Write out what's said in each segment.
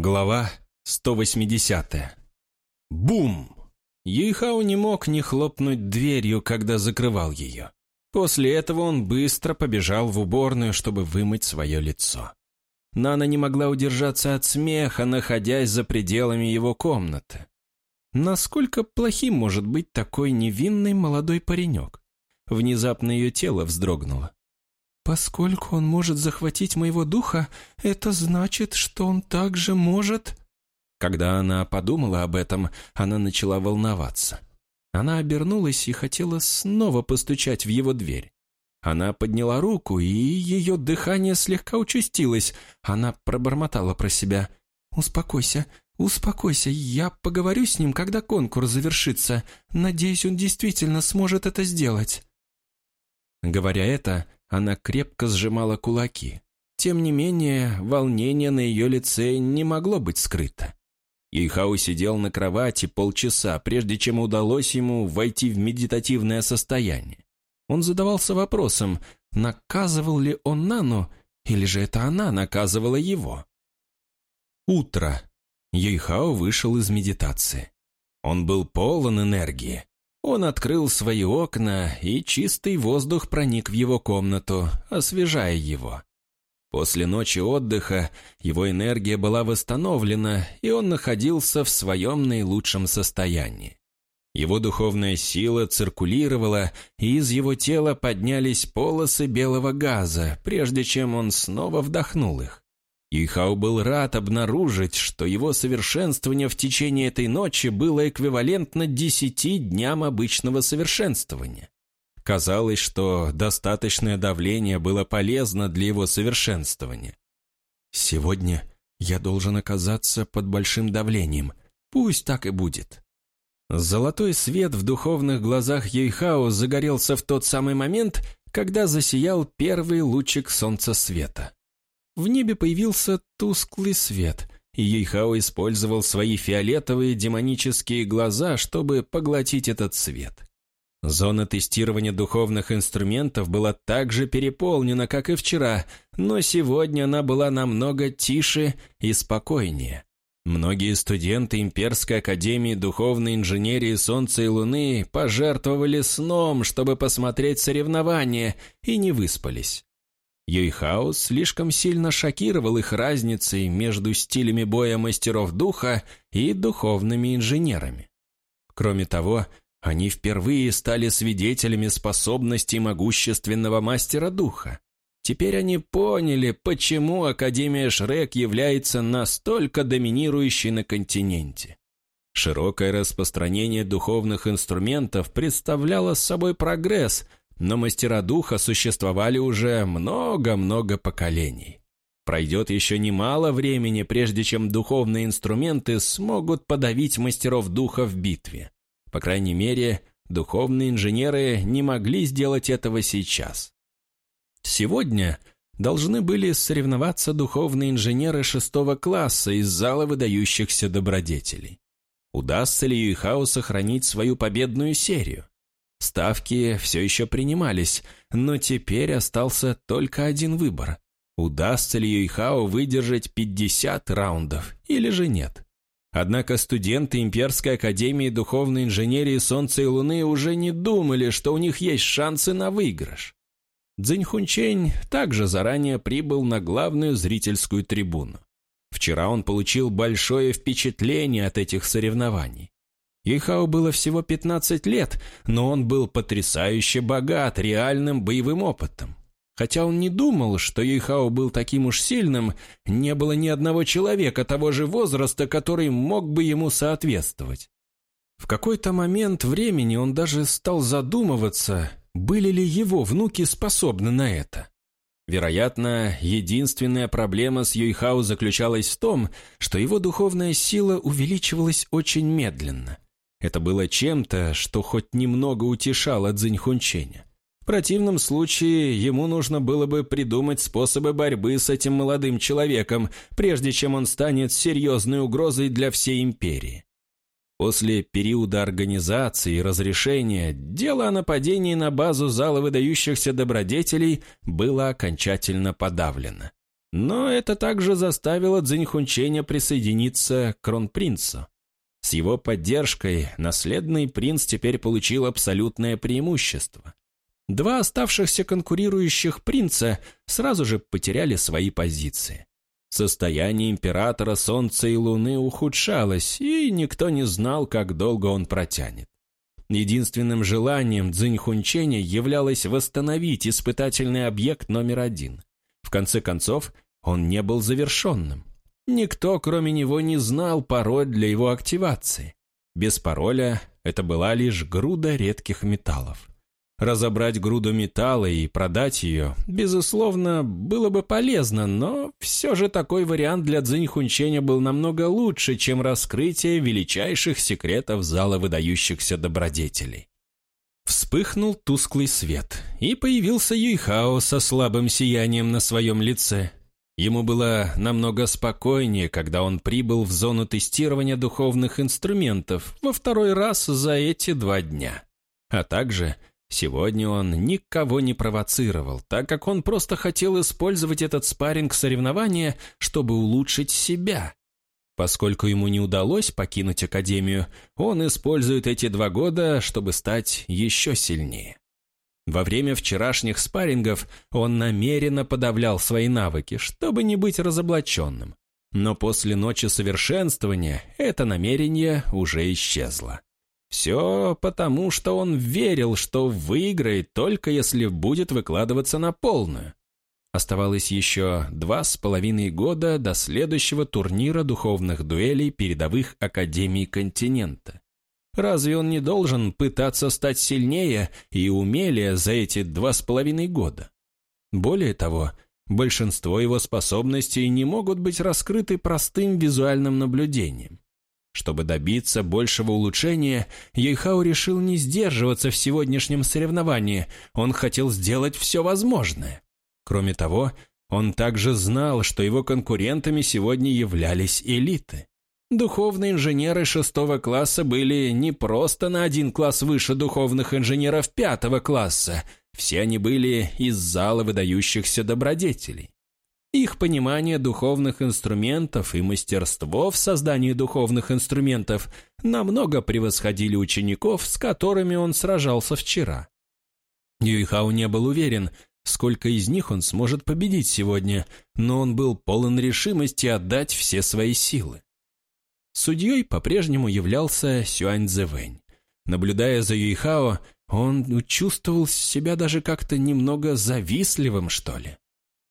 Глава 180. Бум! Юйхао не мог не хлопнуть дверью, когда закрывал ее. После этого он быстро побежал в уборную, чтобы вымыть свое лицо. Нана не могла удержаться от смеха, находясь за пределами его комнаты. Насколько плохим может быть такой невинный молодой паренек? Внезапно ее тело вздрогнуло. Поскольку он может захватить моего духа, это значит, что он также может...» Когда она подумала об этом, она начала волноваться. Она обернулась и хотела снова постучать в его дверь. Она подняла руку, и ее дыхание слегка участилось. Она пробормотала про себя. «Успокойся, успокойся, я поговорю с ним, когда конкурс завершится. Надеюсь, он действительно сможет это сделать». Говоря это, она крепко сжимала кулаки. Тем не менее, волнение на ее лице не могло быть скрыто. Ихау сидел на кровати полчаса, прежде чем удалось ему войти в медитативное состояние. Он задавался вопросом, наказывал ли он Нану, или же это она наказывала его. Утро. Юйхао вышел из медитации. Он был полон энергии. Он открыл свои окна, и чистый воздух проник в его комнату, освежая его. После ночи отдыха его энергия была восстановлена, и он находился в своем наилучшем состоянии. Его духовная сила циркулировала, и из его тела поднялись полосы белого газа, прежде чем он снова вдохнул их. Ихау был рад обнаружить, что его совершенствование в течение этой ночи было эквивалентно десяти дням обычного совершенствования. Казалось, что достаточное давление было полезно для его совершенствования. «Сегодня я должен оказаться под большим давлением. Пусть так и будет». Золотой свет в духовных глазах Ейхао загорелся в тот самый момент, когда засиял первый лучик солнца света. В небе появился тусклый свет, и Юйхао использовал свои фиолетовые демонические глаза, чтобы поглотить этот свет. Зона тестирования духовных инструментов была так же переполнена, как и вчера, но сегодня она была намного тише и спокойнее. Многие студенты Имперской Академии Духовной Инженерии Солнца и Луны пожертвовали сном, чтобы посмотреть соревнования, и не выспались. Юйхаус слишком сильно шокировал их разницей между стилями боя мастеров духа и духовными инженерами. Кроме того, они впервые стали свидетелями способностей могущественного мастера духа. Теперь они поняли, почему Академия Шрек является настолько доминирующей на континенте. Широкое распространение духовных инструментов представляло собой прогресс – но мастера духа существовали уже много-много поколений. Пройдет еще немало времени, прежде чем духовные инструменты смогут подавить мастеров духа в битве. По крайней мере, духовные инженеры не могли сделать этого сейчас. Сегодня должны были соревноваться духовные инженеры шестого класса из зала выдающихся добродетелей. Удастся ли Юйхао сохранить свою победную серию? Ставки все еще принимались, но теперь остался только один выбор. Удастся ли Юйхао выдержать 50 раундов или же нет? Однако студенты Имперской Академии Духовной Инженерии Солнца и Луны уже не думали, что у них есть шансы на выигрыш. Цзиньхунчень также заранее прибыл на главную зрительскую трибуну. Вчера он получил большое впечатление от этих соревнований. Ихау было всего 15 лет, но он был потрясающе богат реальным боевым опытом. Хотя он не думал, что Ихао был таким уж сильным, не было ни одного человека того же возраста, который мог бы ему соответствовать. В какой-то момент времени он даже стал задумываться, были ли его внуки способны на это. Вероятно, единственная проблема с Юйхао заключалась в том, что его духовная сила увеличивалась очень медленно. Это было чем-то, что хоть немного утешало Цзиньхунченя. В противном случае ему нужно было бы придумать способы борьбы с этим молодым человеком, прежде чем он станет серьезной угрозой для всей империи. После периода организации и разрешения дело о нападении на базу зала выдающихся добродетелей было окончательно подавлено. Но это также заставило Цзиньхунченя присоединиться к кронпринцу. С его поддержкой наследный принц теперь получил абсолютное преимущество. Два оставшихся конкурирующих принца сразу же потеряли свои позиции. Состояние императора Солнца и Луны ухудшалось, и никто не знал, как долго он протянет. Единственным желанием Цзиньхунченя являлось восстановить испытательный объект номер один. В конце концов, он не был завершенным. Никто, кроме него, не знал пароль для его активации. Без пароля это была лишь груда редких металлов. Разобрать груду металла и продать ее, безусловно, было бы полезно, но все же такой вариант для Цзиньхунченя был намного лучше, чем раскрытие величайших секретов зала выдающихся добродетелей. Вспыхнул тусклый свет, и появился Юйхао со слабым сиянием на своем лице. Ему было намного спокойнее, когда он прибыл в зону тестирования духовных инструментов во второй раз за эти два дня. А также сегодня он никого не провоцировал, так как он просто хотел использовать этот спарринг соревнования, чтобы улучшить себя. Поскольку ему не удалось покинуть Академию, он использует эти два года, чтобы стать еще сильнее. Во время вчерашних спаррингов он намеренно подавлял свои навыки, чтобы не быть разоблаченным. Но после ночи совершенствования это намерение уже исчезло. Все потому, что он верил, что выиграет только если будет выкладываться на полную. Оставалось еще два с половиной года до следующего турнира духовных дуэлей передовых академий континента. Разве он не должен пытаться стать сильнее и умелее за эти два с половиной года? Более того, большинство его способностей не могут быть раскрыты простым визуальным наблюдением. Чтобы добиться большего улучшения, Ейхау решил не сдерживаться в сегодняшнем соревновании, он хотел сделать все возможное. Кроме того, он также знал, что его конкурентами сегодня являлись элиты. Духовные инженеры шестого класса были не просто на один класс выше духовных инженеров пятого класса, все они были из зала выдающихся добродетелей. Их понимание духовных инструментов и мастерство в создании духовных инструментов намного превосходили учеников, с которыми он сражался вчера. Юйхау не был уверен, сколько из них он сможет победить сегодня, но он был полон решимости отдать все свои силы. Судьей по-прежнему являлся Сюань Цзэвэнь. Наблюдая за Юйхао, он чувствовал себя даже как-то немного завистливым, что ли.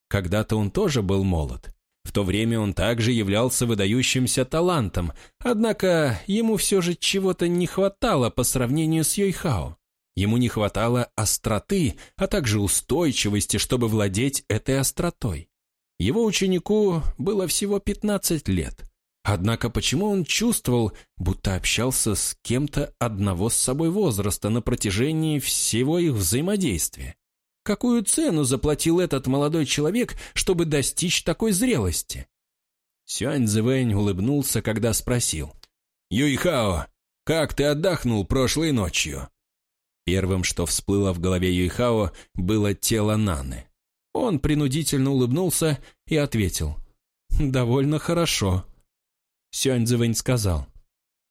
Когда-то он тоже был молод. В то время он также являлся выдающимся талантом, однако ему все же чего-то не хватало по сравнению с Юйхао. Ему не хватало остроты, а также устойчивости, чтобы владеть этой остротой. Его ученику было всего 15 лет – Однако почему он чувствовал, будто общался с кем-то одного с собой возраста на протяжении всего их взаимодействия? Какую цену заплатил этот молодой человек, чтобы достичь такой зрелости? Сюань Цзэвэнь улыбнулся, когда спросил. «Юйхао, как ты отдохнул прошлой ночью?» Первым, что всплыло в голове Юйхао, было тело Наны. Он принудительно улыбнулся и ответил. «Довольно хорошо». Сюаньцзэвэнь сказал.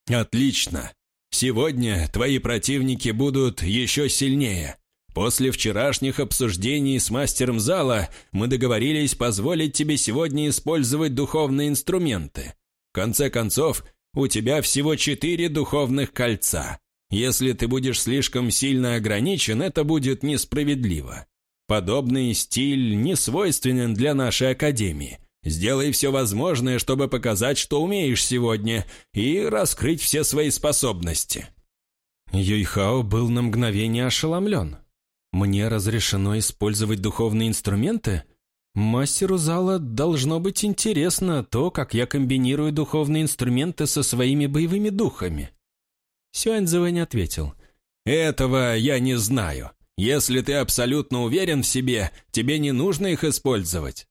«Отлично. Сегодня твои противники будут еще сильнее. После вчерашних обсуждений с мастером зала мы договорились позволить тебе сегодня использовать духовные инструменты. В конце концов, у тебя всего четыре духовных кольца. Если ты будешь слишком сильно ограничен, это будет несправедливо. Подобный стиль не свойственен для нашей академии. Сделай все возможное, чтобы показать, что умеешь сегодня, и раскрыть все свои способности». Юйхао был на мгновение ошеломлен. «Мне разрешено использовать духовные инструменты? Мастеру зала должно быть интересно то, как я комбинирую духовные инструменты со своими боевыми духами». Сюаньцзэвэ не ответил. «Этого я не знаю. Если ты абсолютно уверен в себе, тебе не нужно их использовать.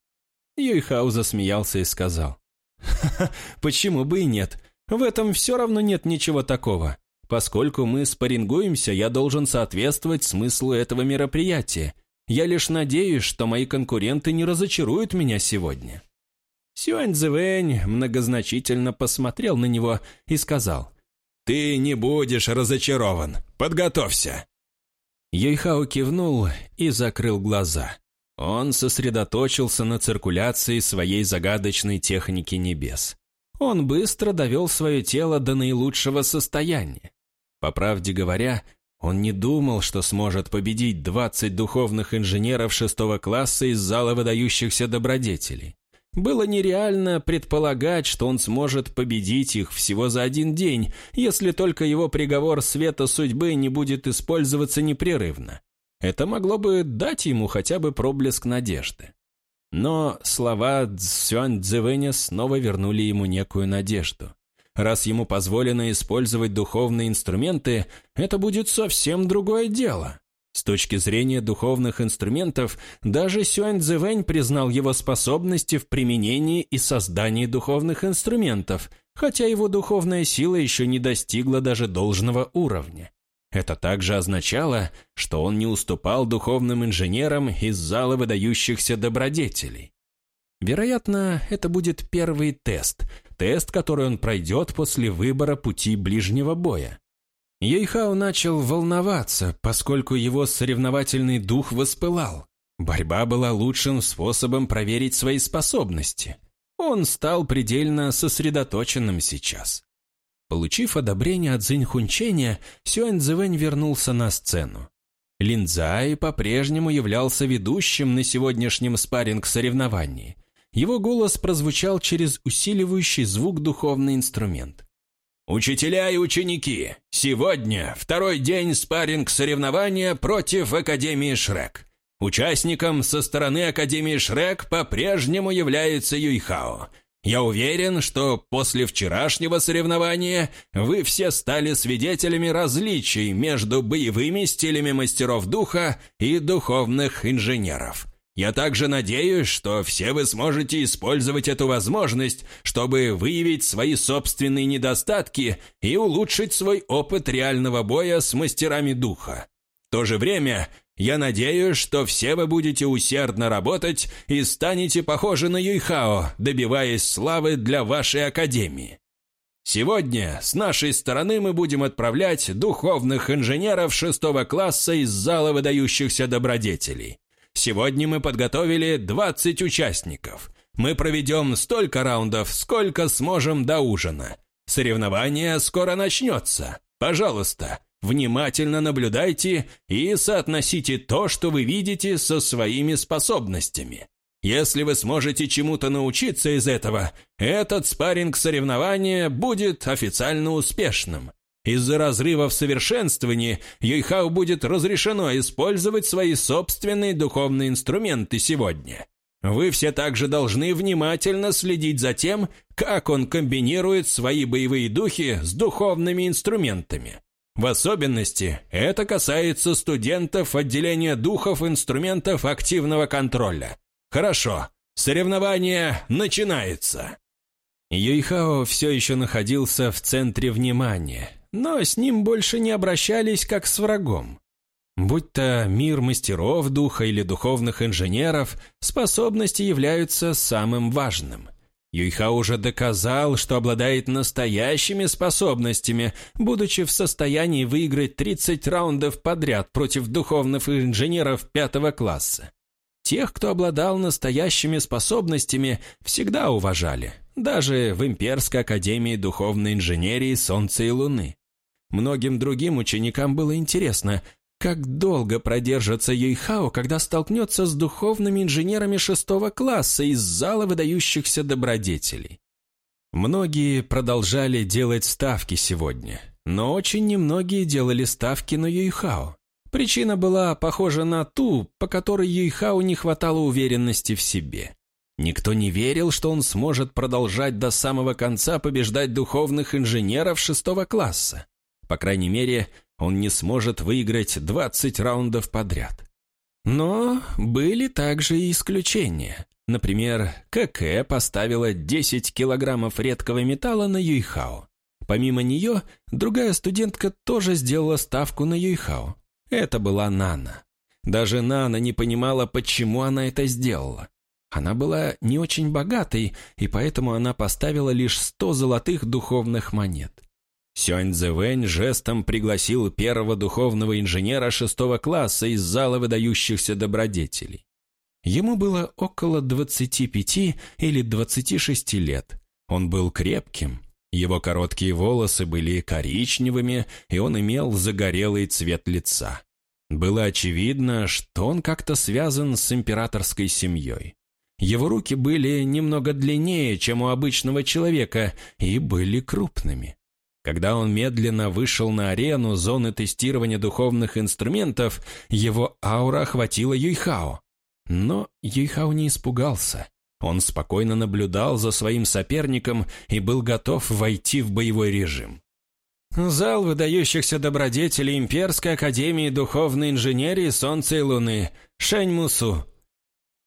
Юйхау засмеялся и сказал. «Ха-ха, почему бы и нет? В этом все равно нет ничего такого. Поскольку мы спаррингуемся, я должен соответствовать смыслу этого мероприятия. Я лишь надеюсь, что мои конкуренты не разочаруют меня сегодня». Сюань Цзэвэнь многозначительно посмотрел на него и сказал, «Ты не будешь разочарован. Подготовься». Юйхао кивнул и закрыл глаза. Он сосредоточился на циркуляции своей загадочной техники небес. Он быстро довел свое тело до наилучшего состояния. По правде говоря, он не думал, что сможет победить 20 духовных инженеров шестого класса из зала выдающихся добродетелей. Было нереально предполагать, что он сможет победить их всего за один день, если только его приговор света судьбы не будет использоваться непрерывно. Это могло бы дать ему хотя бы проблеск надежды. Но слова Цзюань Цзэвэня снова вернули ему некую надежду. Раз ему позволено использовать духовные инструменты, это будет совсем другое дело. С точки зрения духовных инструментов, даже Сюань Цзэвэнь признал его способности в применении и создании духовных инструментов, хотя его духовная сила еще не достигла даже должного уровня. Это также означало, что он не уступал духовным инженерам из зала выдающихся добродетелей. Вероятно, это будет первый тест, тест, который он пройдет после выбора пути ближнего боя. Ейхао начал волноваться, поскольку его соревновательный дух воспылал. Борьба была лучшим способом проверить свои способности. Он стал предельно сосредоточенным сейчас. Получив одобрение от Цзинь Хунченя, Сюань Цзэвэнь вернулся на сцену. Линдзай по-прежнему являлся ведущим на сегодняшнем спарринг-соревновании. Его голос прозвучал через усиливающий звук духовный инструмент. «Учителя и ученики, сегодня второй день спарринг-соревнования против Академии Шрек. Участником со стороны Академии Шрек по-прежнему является Юйхао – я уверен, что после вчерашнего соревнования вы все стали свидетелями различий между боевыми стилями мастеров духа и духовных инженеров. Я также надеюсь, что все вы сможете использовать эту возможность, чтобы выявить свои собственные недостатки и улучшить свой опыт реального боя с мастерами духа. В то же время я надеюсь, что все вы будете усердно работать и станете похожи на Юйхао, добиваясь славы для вашей академии. Сегодня с нашей стороны мы будем отправлять духовных инженеров шестого класса из зала выдающихся добродетелей. Сегодня мы подготовили 20 участников. Мы проведем столько раундов, сколько сможем до ужина. Соревнование скоро начнется. Пожалуйста, Внимательно наблюдайте и соотносите то, что вы видите, со своими способностями. Если вы сможете чему-то научиться из этого, этот спарринг соревнования будет официально успешным. Из-за разрыва в совершенствовании Юйхау будет разрешено использовать свои собственные духовные инструменты сегодня. Вы все также должны внимательно следить за тем, как он комбинирует свои боевые духи с духовными инструментами. В особенности это касается студентов отделения духов инструментов активного контроля. Хорошо, соревнование начинается. Юйхао все еще находился в центре внимания, но с ним больше не обращались как с врагом. Будь то мир мастеров духа или духовных инженеров, способности являются самым важным. Юйха уже доказал, что обладает настоящими способностями, будучи в состоянии выиграть 30 раундов подряд против духовных инженеров пятого класса. Тех, кто обладал настоящими способностями, всегда уважали, даже в Имперской академии духовной инженерии Солнца и Луны. Многим другим ученикам было интересно, как долго продержится Юйхао, когда столкнется с духовными инженерами шестого класса из зала выдающихся добродетелей? Многие продолжали делать ставки сегодня, но очень немногие делали ставки на Юйхао. Причина была похожа на ту, по которой Юйхао не хватало уверенности в себе. Никто не верил, что он сможет продолжать до самого конца побеждать духовных инженеров шестого класса. По крайней мере, он не сможет выиграть 20 раундов подряд. Но были также и исключения. Например, КК поставила 10 килограммов редкого металла на Юйхао. Помимо нее, другая студентка тоже сделала ставку на Юйхао. Это была Нана. Даже Нана не понимала, почему она это сделала. Она была не очень богатой, и поэтому она поставила лишь сто золотых духовных монет. Сюань Цзэвэнь жестом пригласил первого духовного инженера шестого класса из зала выдающихся добродетелей. Ему было около 25 или 26 лет. Он был крепким, его короткие волосы были коричневыми, и он имел загорелый цвет лица. Было очевидно, что он как-то связан с императорской семьей. Его руки были немного длиннее, чем у обычного человека, и были крупными. Когда он медленно вышел на арену зоны тестирования духовных инструментов, его аура охватила Юйхао. Но Юйхао не испугался. Он спокойно наблюдал за своим соперником и был готов войти в боевой режим. Зал выдающихся добродетелей Имперской Академии Духовной Инженерии Солнца и Луны. Шэньмусу.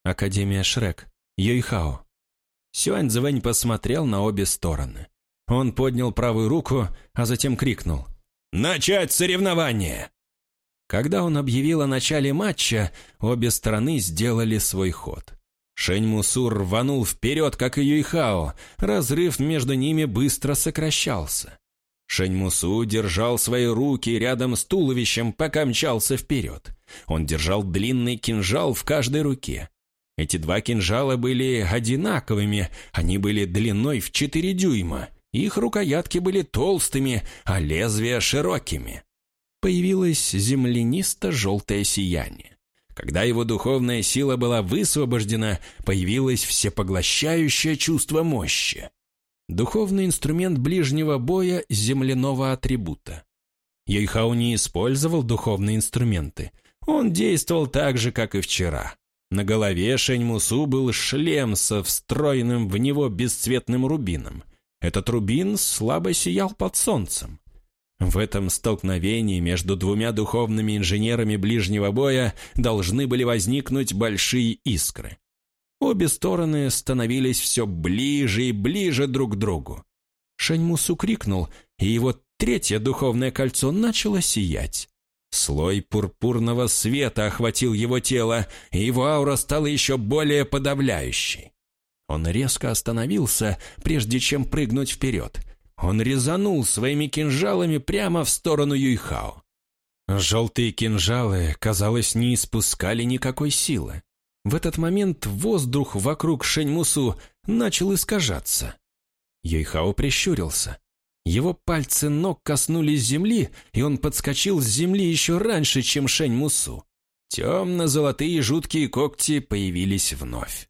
Академия Шрек. Юйхао. Сюань Цзэвэнь посмотрел на обе стороны. Он поднял правую руку, а затем крикнул. «Начать соревнование!» Когда он объявил о начале матча, обе стороны сделали свой ход. Шэнь Мусур рванул вперед, как и Юйхао. Разрыв между ними быстро сокращался. Шэнь Мусу держал свои руки рядом с туловищем, пока мчался вперед. Он держал длинный кинжал в каждой руке. Эти два кинжала были одинаковыми, они были длиной в 4 дюйма. Их рукоятки были толстыми, а лезвия широкими. Появилось землянисто-желтое сияние. Когда его духовная сила была высвобождена, появилось всепоглощающее чувство мощи. Духовный инструмент ближнего боя земляного атрибута. Йойхау не использовал духовные инструменты. Он действовал так же, как и вчера. На голове Шэньмусу был шлем со встроенным в него бесцветным рубином – этот рубин слабо сиял под солнцем. В этом столкновении между двумя духовными инженерами ближнего боя должны были возникнуть большие искры. Обе стороны становились все ближе и ближе друг к другу. Шаньмусу крикнул, и его третье духовное кольцо начало сиять. Слой пурпурного света охватил его тело, и его аура стала еще более подавляющей. Он резко остановился, прежде чем прыгнуть вперед. Он резанул своими кинжалами прямо в сторону Юйхао. Желтые кинжалы, казалось, не испускали никакой силы. В этот момент воздух вокруг Шеньмусу начал искажаться. Юйхао прищурился. Его пальцы ног коснулись земли, и он подскочил с земли еще раньше, чем Шеньмусу. Темно-золотые жуткие когти появились вновь.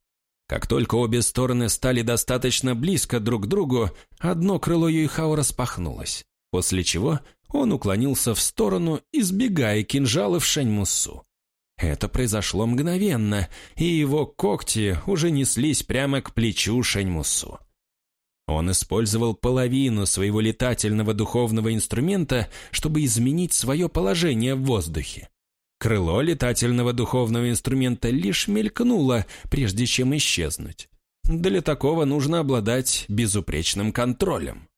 Как только обе стороны стали достаточно близко друг к другу, одно крыло Юйхао распахнулось, после чего он уклонился в сторону, избегая кинжалов Шэньмусу. Это произошло мгновенно, и его когти уже неслись прямо к плечу Шэньмусу. Он использовал половину своего летательного духовного инструмента, чтобы изменить свое положение в воздухе. Крыло летательного духовного инструмента лишь мелькнуло, прежде чем исчезнуть. Для такого нужно обладать безупречным контролем.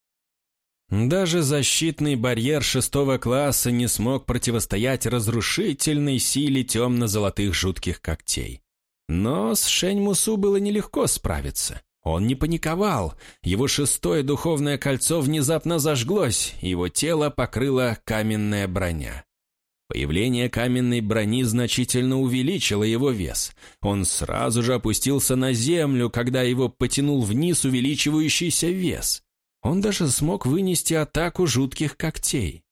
Даже защитный барьер шестого класса не смог противостоять разрушительной силе темно-золотых жутких когтей. Но с Шеньмусу было нелегко справиться. Он не паниковал. Его шестое духовное кольцо внезапно зажглось, его тело покрыла каменная броня. Появление каменной брони значительно увеличило его вес. Он сразу же опустился на землю, когда его потянул вниз увеличивающийся вес. Он даже смог вынести атаку жутких когтей.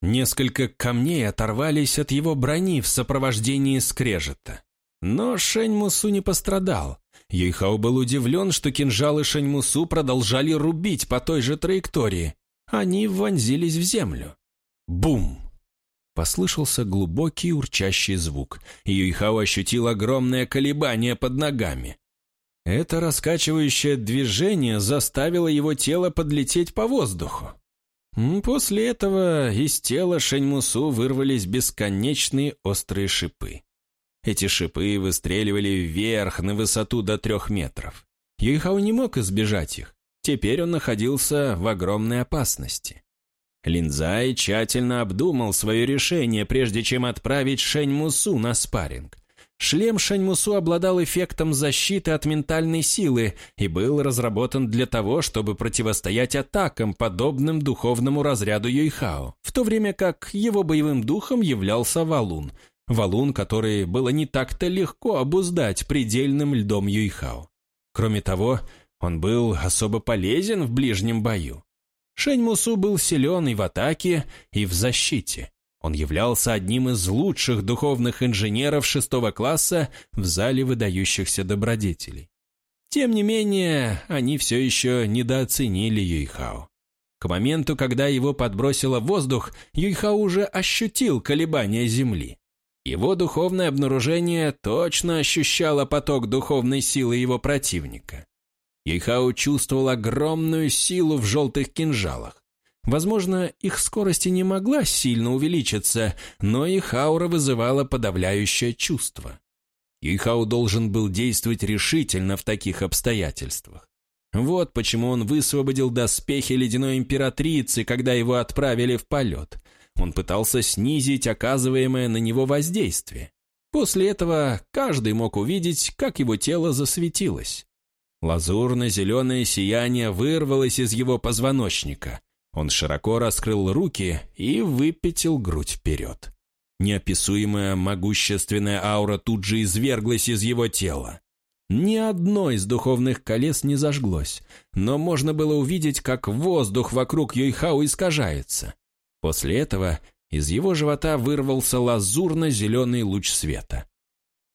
Несколько камней оторвались от его брони в сопровождении скрежета. Но Шэньмусу не пострадал. Юйхао был удивлен, что кинжалы Шэньмусу продолжали рубить по той же траектории. Они вонзились в землю. Бум! Послышался глубокий урчащий звук, и Юйхао ощутил огромное колебание под ногами. Это раскачивающее движение заставило его тело подлететь по воздуху. После этого из тела Шэньмусу вырвались бесконечные острые шипы. Эти шипы выстреливали вверх на высоту до трех метров. Юйхао не мог избежать их. Теперь он находился в огромной опасности. Линзай тщательно обдумал свое решение, прежде чем отправить Шэнь Мусу на спарринг. Шлем Шаньмусу обладал эффектом защиты от ментальной силы и был разработан для того, чтобы противостоять атакам, подобным духовному разряду Юйхао, в то время как его боевым духом являлся Валун. Валун, который было не так-то легко обуздать предельным льдом Юйхао. Кроме того, он был особо полезен в ближнем бою. Шэньмусу был силен и в атаке, и в защите. Он являлся одним из лучших духовных инженеров шестого класса в зале выдающихся добродетелей. Тем не менее, они все еще недооценили Юйхао. К моменту, когда его подбросило в воздух, Юйхао уже ощутил колебания Земли. Его духовное обнаружение точно ощущало поток духовной силы его противника. Юйхао чувствовал огромную силу в желтых кинжалах. Возможно, их скорость и не могла сильно увеличиться, но их аура вызывала подавляющее чувство. Юйхао должен был действовать решительно в таких обстоятельствах. Вот почему он высвободил доспехи ледяной императрицы, когда его отправили в полет. Он пытался снизить оказываемое на него воздействие. После этого каждый мог увидеть, как его тело засветилось. Лазурно-зеленое сияние вырвалось из его позвоночника. Он широко раскрыл руки и выпятил грудь вперед. Неописуемая могущественная аура тут же изверглась из его тела. Ни одно из духовных колес не зажглось, но можно было увидеть, как воздух вокруг Йойхау искажается. После этого из его живота вырвался лазурно-зеленый луч света.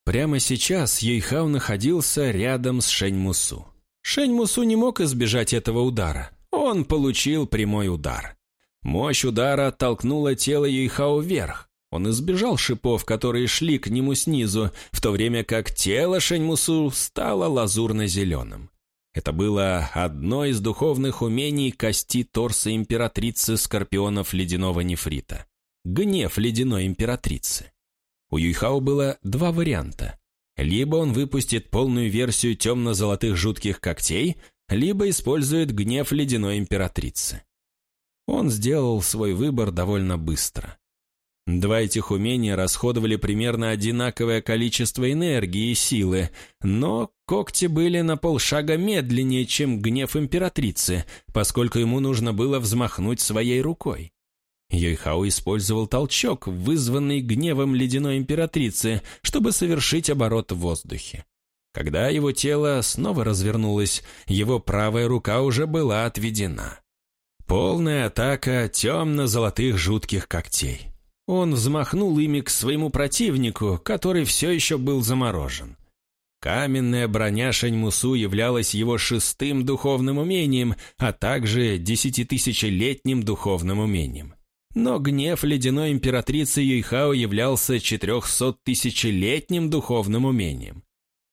Прямо сейчас Йойхау находился рядом с Шэньмусу. Шэньмусу не мог избежать этого удара. Он получил прямой удар. Мощь удара оттолкнула тело Юйхао вверх. Он избежал шипов, которые шли к нему снизу, в то время как тело Шэньмусу стало лазурно-зеленым. Это было одно из духовных умений кости торса императрицы скорпионов ледяного нефрита. Гнев ледяной императрицы. У Юйхао было два варианта. Либо он выпустит полную версию темно-золотых жутких когтей, либо использует гнев ледяной императрицы. Он сделал свой выбор довольно быстро. Два этих умения расходовали примерно одинаковое количество энергии и силы, но когти были на полшага медленнее, чем гнев императрицы, поскольку ему нужно было взмахнуть своей рукой. Йойхао использовал толчок, вызванный гневом ледяной императрицы, чтобы совершить оборот в воздухе. Когда его тело снова развернулось, его правая рука уже была отведена. Полная атака темно-золотых жутких когтей. Он взмахнул ими к своему противнику, который все еще был заморожен. Каменная броня Шаньмусу являлась его шестым духовным умением, а также десятитысячелетним духовным умением. Но гнев ледяной императрицы Юйхао являлся четырехсоттысячелетним духовным умением.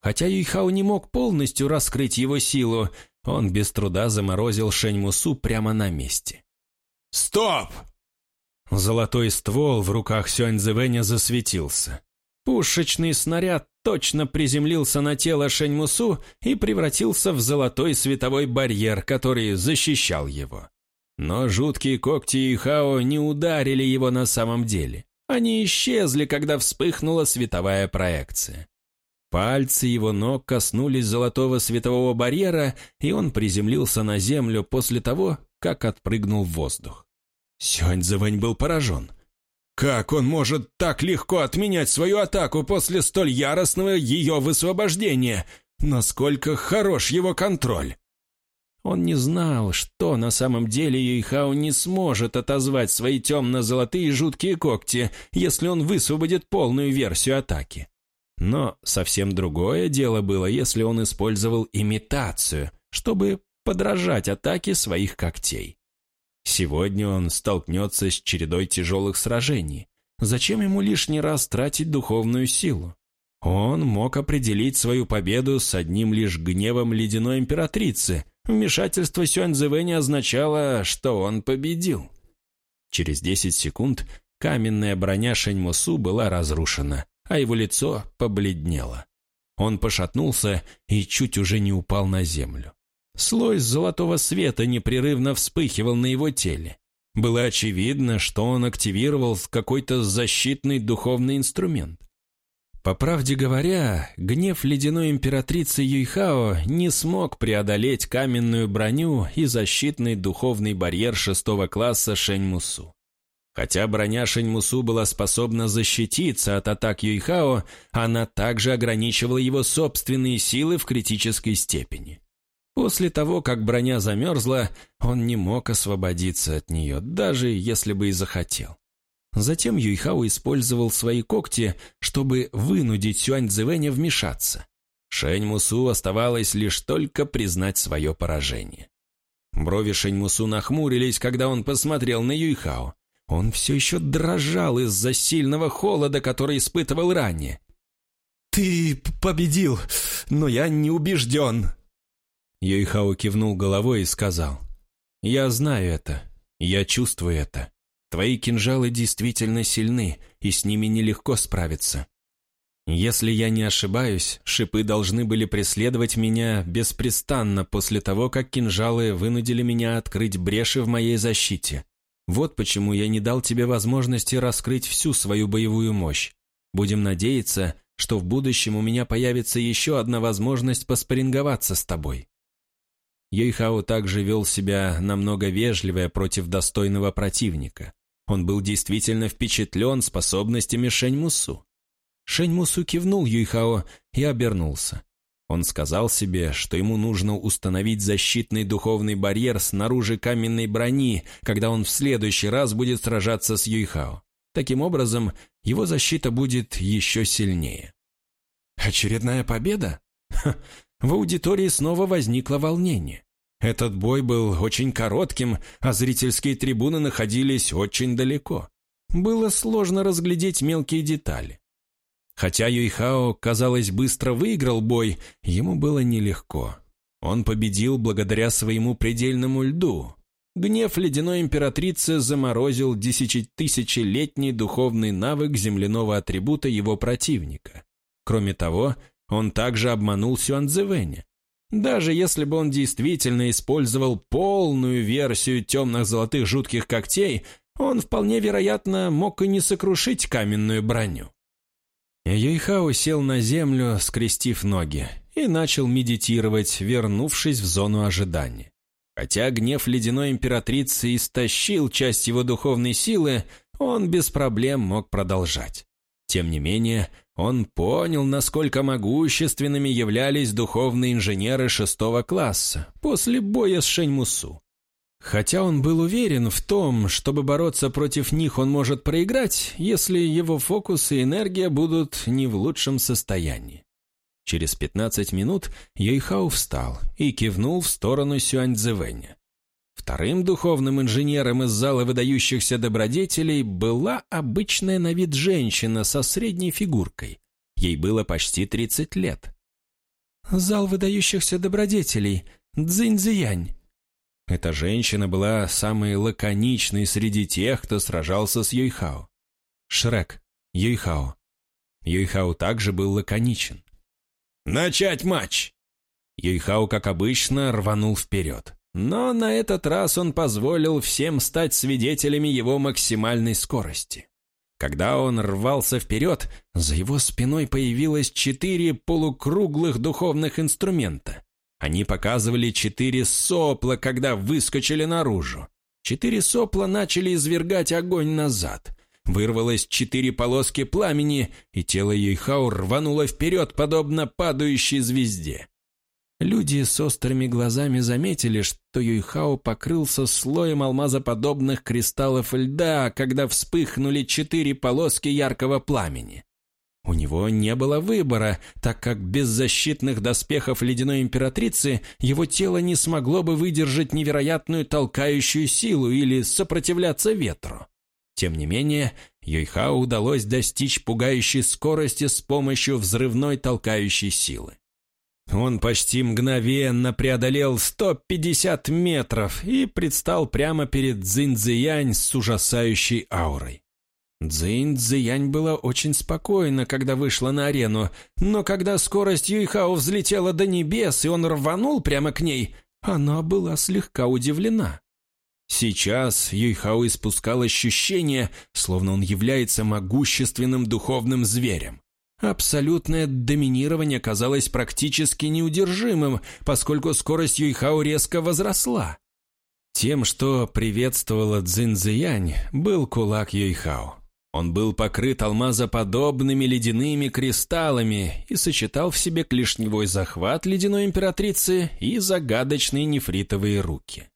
Хотя Юйхао не мог полностью раскрыть его силу, он без труда заморозил Шэньмусу прямо на месте. «Стоп!» Золотой ствол в руках Сюаньцзэвэня засветился. Пушечный снаряд точно приземлился на тело Шэньмусу и превратился в золотой световой барьер, который защищал его. Но жуткие когти Юйхао не ударили его на самом деле. Они исчезли, когда вспыхнула световая проекция. Пальцы его ног коснулись золотого светового барьера, и он приземлился на землю после того, как отпрыгнул в воздух. Сюаньцзэвэнь был поражен. Как он может так легко отменять свою атаку после столь яростного ее высвобождения? Насколько хорош его контроль? Он не знал, что на самом деле Юйхао не сможет отозвать свои темно-золотые жуткие когти, если он высвободит полную версию атаки. Но совсем другое дело было, если он использовал имитацию, чтобы подражать атаке своих когтей. Сегодня он столкнется с чередой тяжелых сражений. Зачем ему лишний раз тратить духовную силу? Он мог определить свою победу с одним лишь гневом ледяной императрицы. Вмешательство Сюаньцзэвэ не означало, что он победил. Через 10 секунд каменная броня Шэньмусу была разрушена а его лицо побледнело. Он пошатнулся и чуть уже не упал на землю. Слой золотого света непрерывно вспыхивал на его теле. Было очевидно, что он активировал какой-то защитный духовный инструмент. По правде говоря, гнев ледяной императрицы Юйхао не смог преодолеть каменную броню и защитный духовный барьер шестого класса Шэньмусу. Хотя броня Шэньмусу была способна защититься от атак Юйхао, она также ограничивала его собственные силы в критической степени. После того, как броня замерзла, он не мог освободиться от нее, даже если бы и захотел. Затем Юйхао использовал свои когти, чтобы вынудить Сюань Цзэвэня вмешаться. Шэнь Мусу оставалось лишь только признать свое поражение. Брови Шэнь Мусу нахмурились, когда он посмотрел на Юйхао. Он все еще дрожал из-за сильного холода, который испытывал ранее. «Ты победил, но я не убежден!» Юйхао кивнул головой и сказал. «Я знаю это. Я чувствую это. Твои кинжалы действительно сильны, и с ними нелегко справиться. Если я не ошибаюсь, шипы должны были преследовать меня беспрестанно после того, как кинжалы вынудили меня открыть бреши в моей защите. Вот почему я не дал тебе возможности раскрыть всю свою боевую мощь. Будем надеяться, что в будущем у меня появится еще одна возможность поспоринговаться с тобой. Йейхао также вел себя намного вежливее против достойного противника. Он был действительно впечатлен способностями Шэнь Мусу. Шэнь Мусу кивнул Юйхао и обернулся. Он сказал себе, что ему нужно установить защитный духовный барьер снаружи каменной брони, когда он в следующий раз будет сражаться с Юйхао. Таким образом, его защита будет еще сильнее. Очередная победа? Ха, в аудитории снова возникло волнение. Этот бой был очень коротким, а зрительские трибуны находились очень далеко. Было сложно разглядеть мелкие детали. Хотя Юйхао, казалось, быстро выиграл бой, ему было нелегко. Он победил благодаря своему предельному льду. Гнев ледяной императрицы заморозил десятитысячелетний духовный навык земляного атрибута его противника. Кроме того, он также обманул Сюанцзэвэня. Даже если бы он действительно использовал полную версию темных золотых жутких когтей, он вполне вероятно мог и не сокрушить каменную броню. Юйхао сел на землю, скрестив ноги, и начал медитировать, вернувшись в зону ожидания. Хотя гнев ледяной императрицы истощил часть его духовной силы, он без проблем мог продолжать. Тем не менее, он понял, насколько могущественными являлись духовные инженеры шестого класса после боя с Шеньмусу. Хотя он был уверен в том, чтобы бороться против них он может проиграть, если его фокус и энергия будут не в лучшем состоянии. Через 15 минут Йойхау встал и кивнул в сторону Сюаньцзэвэня. Вторым духовным инженером из зала выдающихся добродетелей была обычная на вид женщина со средней фигуркой. Ей было почти 30 лет. «Зал выдающихся добродетелей, Цзиньцзиянь». Эта женщина была самой лаконичной среди тех, кто сражался с Юйхао. Шрек, Юйхао. Юйхао также был лаконичен. «Начать матч!» Юйхао, как обычно, рванул вперед. Но на этот раз он позволил всем стать свидетелями его максимальной скорости. Когда он рвался вперед, за его спиной появилось четыре полукруглых духовных инструмента. Они показывали четыре сопла, когда выскочили наружу. Четыре сопла начали извергать огонь назад. Вырвалось четыре полоски пламени, и тело Юйхау рвануло вперед, подобно падающей звезде. Люди с острыми глазами заметили, что Юйхао покрылся слоем алмазоподобных кристаллов льда, когда вспыхнули четыре полоски яркого пламени. У него не было выбора, так как без защитных доспехов ледяной императрицы его тело не смогло бы выдержать невероятную толкающую силу или сопротивляться ветру. Тем не менее, Юйхао удалось достичь пугающей скорости с помощью взрывной толкающей силы. Он почти мгновенно преодолел 150 метров и предстал прямо перед Цзиньцзиянь с ужасающей аурой. Цзиньцзиянь была очень спокойна, когда вышла на арену, но когда скорость Юйхао взлетела до небес и он рванул прямо к ней, она была слегка удивлена. Сейчас Юйхао испускал ощущение, словно он является могущественным духовным зверем. Абсолютное доминирование казалось практически неудержимым, поскольку скорость Юйхао резко возросла. Тем, что приветствовала Цзиньцзиянь, был кулак Юйхао. Он был покрыт алмазоподобными ледяными кристаллами и сочетал в себе клешневой захват ледяной императрицы и загадочные нефритовые руки.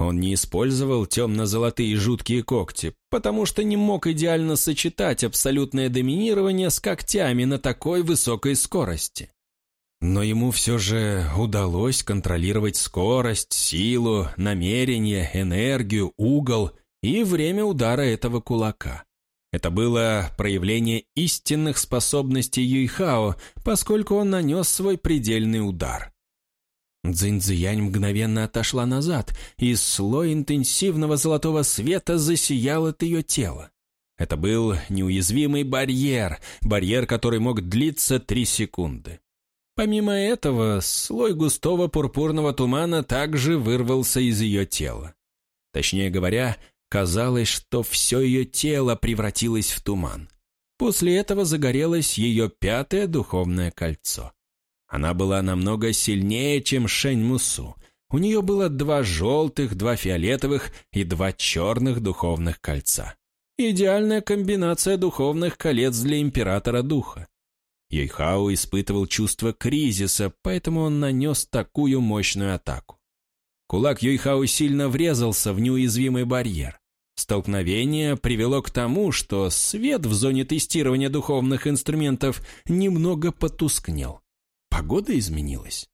Он не использовал темно-золотые жуткие когти, потому что не мог идеально сочетать абсолютное доминирование с когтями на такой высокой скорости. Но ему все же удалось контролировать скорость, силу, намерение, энергию, угол и время удара этого кулака. Это было проявление истинных способностей Юйхао, поскольку он нанес свой предельный удар. Цзиньцзиянь мгновенно отошла назад, и слой интенсивного золотого света засиял от ее тела. Это был неуязвимый барьер, барьер, который мог длиться три секунды. Помимо этого, слой густого пурпурного тумана также вырвался из ее тела. Точнее говоря, Казалось, что все ее тело превратилось в туман. После этого загорелось ее пятое духовное кольцо. Она была намного сильнее, чем Шэнь Мусу. У нее было два желтых, два фиолетовых и два черных духовных кольца. Идеальная комбинация духовных колец для императора духа. Йойхао испытывал чувство кризиса, поэтому он нанес такую мощную атаку. Кулак Йойхао сильно врезался в неуязвимый барьер. Столкновение привело к тому, что свет в зоне тестирования духовных инструментов немного потускнел. Погода изменилась.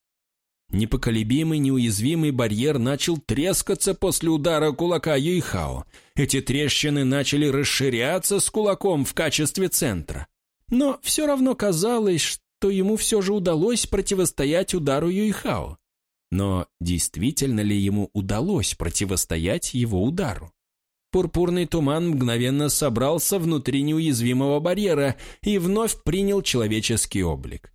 Непоколебимый, неуязвимый барьер начал трескаться после удара кулака Юйхао. Эти трещины начали расширяться с кулаком в качестве центра. Но все равно казалось, что ему все же удалось противостоять удару Юйхао. Но действительно ли ему удалось противостоять его удару? Пурпурный туман мгновенно собрался внутри неуязвимого барьера и вновь принял человеческий облик.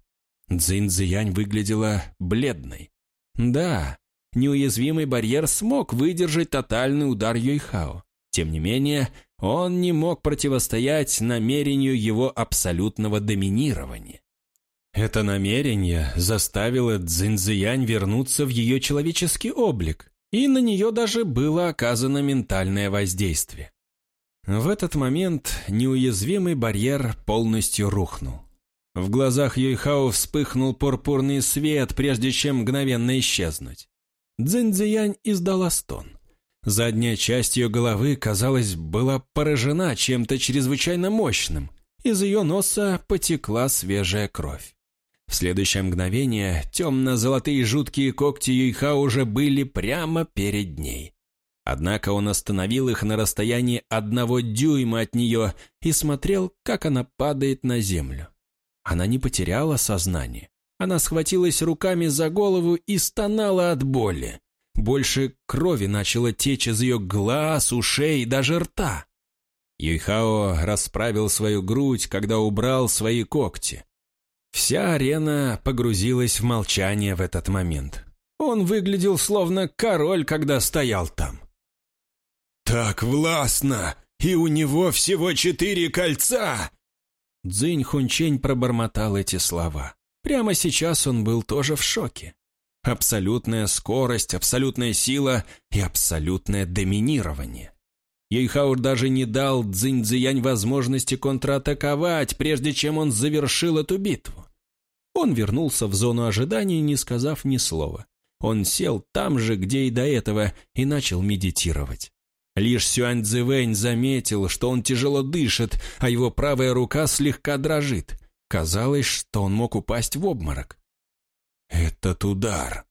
Цзиньцзиянь выглядела бледной. Да, неуязвимый барьер смог выдержать тотальный удар Юйхао. Тем не менее, он не мог противостоять намерению его абсолютного доминирования. Это намерение заставило Цзиньцзиянь вернуться в ее человеческий облик и на нее даже было оказано ментальное воздействие. В этот момент неуязвимый барьер полностью рухнул. В глазах Юйхао вспыхнул пурпурный свет, прежде чем мгновенно исчезнуть. Цзиньцзиянь издала стон. Задняя часть ее головы, казалось, была поражена чем-то чрезвычайно мощным. Из ее носа потекла свежая кровь. В следующее мгновение темно-золотые жуткие когти Юйха уже были прямо перед ней. Однако он остановил их на расстоянии одного дюйма от нее и смотрел, как она падает на землю. Она не потеряла сознание. Она схватилась руками за голову и стонала от боли. Больше крови начало течь из ее глаз, ушей и даже рта. Юйхао расправил свою грудь, когда убрал свои когти. Вся арена погрузилась в молчание в этот момент. Он выглядел словно король, когда стоял там. «Так властно! И у него всего четыре кольца!» Цзинь Хунчень пробормотал эти слова. Прямо сейчас он был тоже в шоке. Абсолютная скорость, абсолютная сила и абсолютное доминирование. Ейхаур даже не дал Цзинь-Цзиянь возможности контратаковать, прежде чем он завершил эту битву. Он вернулся в зону ожидания, не сказав ни слова. Он сел там же, где и до этого, и начал медитировать. Лишь Сюань Цзэвэнь заметил, что он тяжело дышит, а его правая рука слегка дрожит. Казалось, что он мог упасть в обморок. «Этот удар!»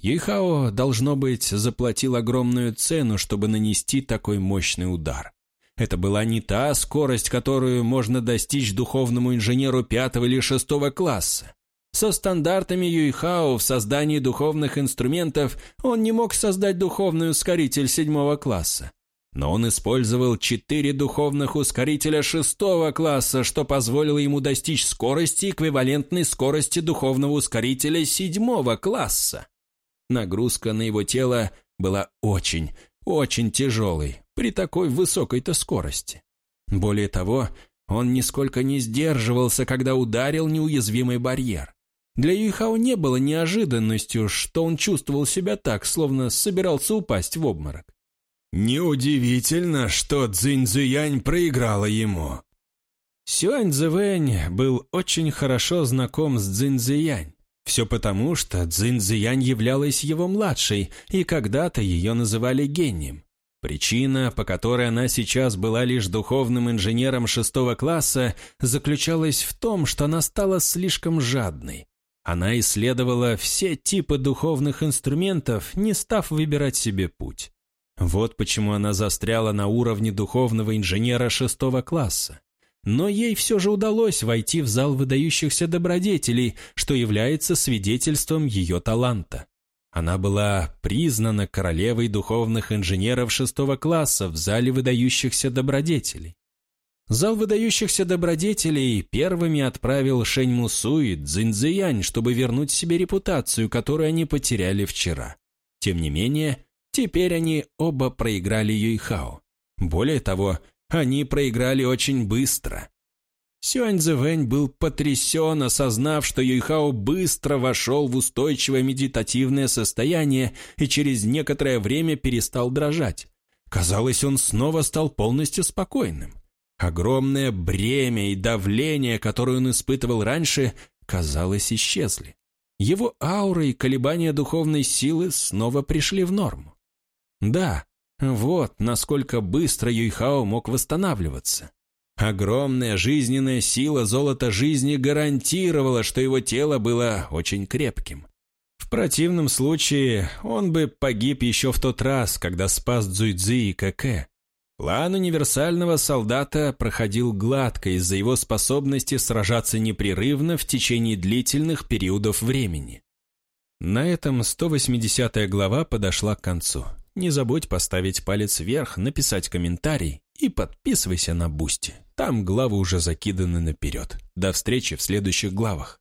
Юйхао, должно быть, заплатил огромную цену, чтобы нанести такой мощный удар. Это была не та скорость, которую можно достичь духовному инженеру пятого или шестого класса. Со стандартами Юйхао в создании духовных инструментов он не мог создать духовный ускоритель седьмого класса. Но он использовал четыре духовных ускорителя шестого класса, что позволило ему достичь скорости, эквивалентной скорости духовного ускорителя седьмого класса. Нагрузка на его тело была очень, очень тяжелый при такой высокой-то скорости. Более того, он нисколько не сдерживался, когда ударил неуязвимый барьер. Для Юйхао не было неожиданностью, что он чувствовал себя так, словно собирался упасть в обморок. Неудивительно, что Цзинь Цзюянь проиграла ему. Сюань Цзэвэнь был очень хорошо знаком с Цзинь Цзюянь. Все потому, что Цзинь Цзюянь являлась его младшей, и когда-то ее называли гением. Причина, по которой она сейчас была лишь духовным инженером шестого класса, заключалась в том, что она стала слишком жадной. Она исследовала все типы духовных инструментов, не став выбирать себе путь. Вот почему она застряла на уровне духовного инженера шестого класса. Но ей все же удалось войти в зал выдающихся добродетелей, что является свидетельством ее таланта. Она была признана королевой духовных инженеров шестого класса в зале выдающихся добродетелей. Зал выдающихся добродетелей первыми отправил Шэнь Мусу и Цзиньцзиянь, чтобы вернуть себе репутацию, которую они потеряли вчера. Тем не менее, теперь они оба проиграли Юйхао. Более того, они проиграли очень быстро. Сюань Цзэвэнь был потрясен, осознав, что Юйхао быстро вошел в устойчивое медитативное состояние и через некоторое время перестал дрожать. Казалось, он снова стал полностью спокойным. Огромное бремя и давление, которое он испытывал раньше, казалось, исчезли. Его аура и колебания духовной силы снова пришли в норму. Да, вот насколько быстро Юйхао мог восстанавливаться. Огромная жизненная сила золота жизни гарантировала, что его тело было очень крепким. В противном случае он бы погиб еще в тот раз, когда спас Цзуйцзи и Кэкэ. План универсального солдата проходил гладко из-за его способности сражаться непрерывно в течение длительных периодов времени. На этом 180 глава подошла к концу. Не забудь поставить палец вверх, написать комментарий и подписывайся на Бусти. Там главы уже закиданы наперед. До встречи в следующих главах.